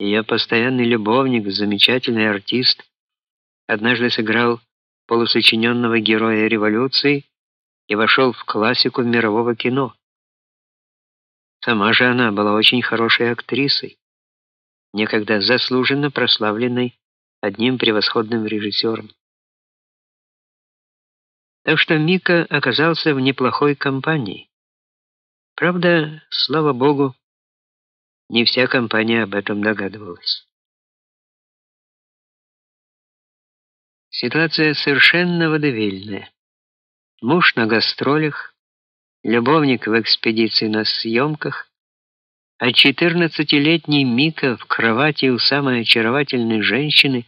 Ее постоянный любовник, замечательный артист, однажды сыграл полусочиненного героя революции и вошел в классику мирового кино. Сама же она была очень хорошей актрисой, некогда заслуженно прославленной одним превосходным режиссером. Так что Мика оказался в неплохой компании. Правда, слава богу, не вся компания об этом догадывалась. Ситуация совершенно водевильная. Муж на гастролях, любовник в экспедиции на съемках, а 14-летний Мика в кровати у самой очаровательной женщины,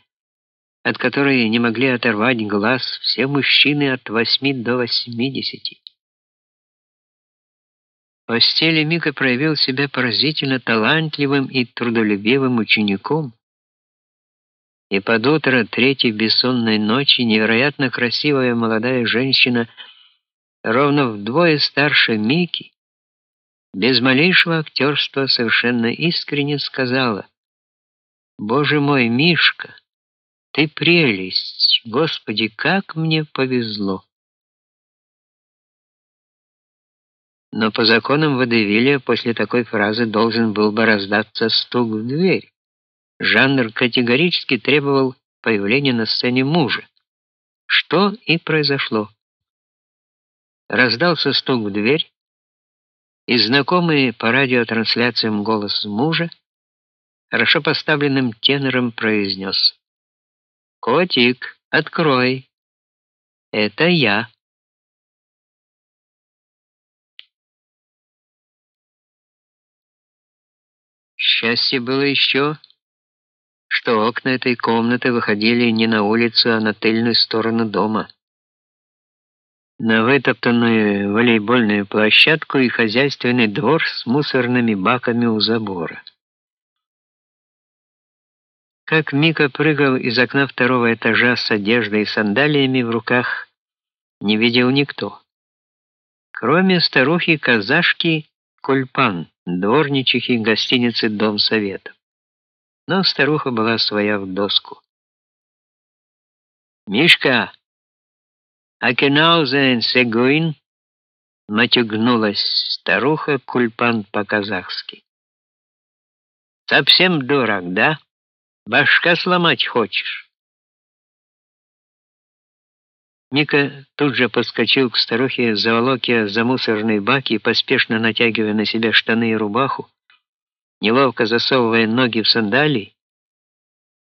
от которой не могли оторвать глаз все мужчины от 8 до 80. Постели Мика проявил себя поразительно талантливым и трудолюбивым учеником. И под утро третьей бессонной ночи невероятно красивая молодая женщина, ровно вдвое старше Мики, без малейшего актерства совершенно искренне сказала: "Боже мой, Мишка, ты прелесть. Господи, как мне повезло". Но по законам водевиля после такой фразы должен был бы раздаться стук в дверь. Жанр категорически требовал появления на сцене мужа. Что и произошло. Раздался стук в дверь, и знакомый по радиотрансляциям голос мужа хорошо поставленным тенором произнес: "Котик, открой. Это я". Счастье было еще, что окна этой комнаты выходили не на улицу, а на тыльную сторону дома. На вытоптанную волейбольную площадку и хозяйственный двор с мусорными баками у забора. Как Мика прыгал из окна второго этажа с одеждой и сандалиями в руках, не видел никто. Кроме старухи-казашки Кульпан, дворничихи гостиницы Дом Совета. Но старуха была своя в доску. Мишка, а кенаузен сегуин, матюгнулась старуха Кульпан по-казахски. Совсем дурак, да? Башка сломать хочешь? Мика тут же подскочил к старухе, заволок ее за мусорные баки и, поспешно натягивая на себя штаны и рубаху, неловко засовывая ноги в сандалии,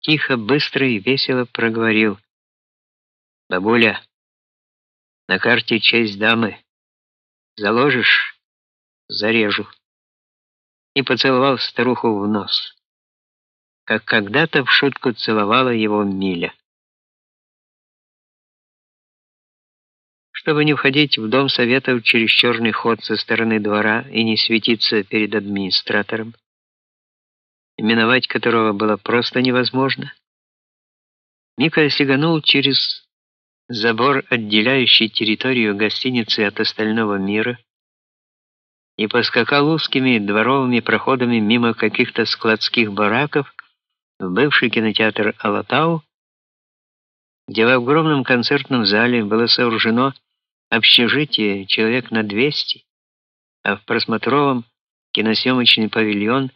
тихо, быстро и весело проговорил. «Бабуля, на карте честь дамы. Заложишь — зарежу». И поцеловал старуху в нос, как когда-то в шутку целовала его Миля. Чтобы не входить в дом советов через черный ход со стороны двора и не светиться перед администратором, именовать которого было просто невозможно. Мика сиганул через забор, отделяющий территорию гостиницы от остального мира, и поскакал узкими дворовыми проходами мимо каких-то складских бараков в бывший кинотеатр Алатау, где в огромном концертном зале было сооружено общежитие человек на 200, а в просмотровом киносъемочный павильон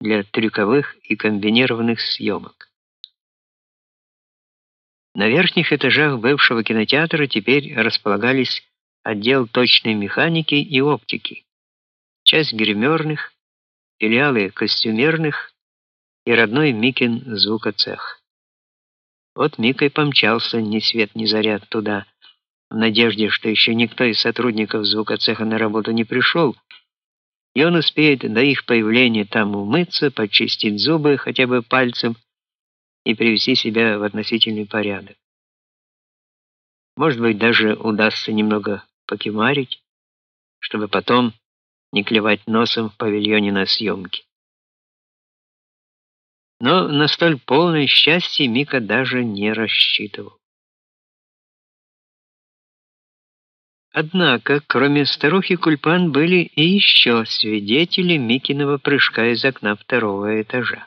для трюковых и комбинированных съемок. На верхних этажах бывшего кинотеатра теперь располагались отдел точной механики и оптики, часть гримерных, филиалы костюмерных и родной Микин звукоцех. Вот Мика и помчался ни свет ни заря туда, в надежде, что еще никто из сотрудников звукоцеха на работу не пришел, и он успеет до их появления там умыться, почистить зубы хотя бы пальцем и привести себя в относительный порядок. Может быть, даже удастся немного покемарить, чтобы потом не клевать носом в павильоне на съемке. Но на столь полное счастье Мика даже не рассчитывал. Однако, кроме старухи Кульпан были и еще свидетели Микиного прыжка из окна второго этажа.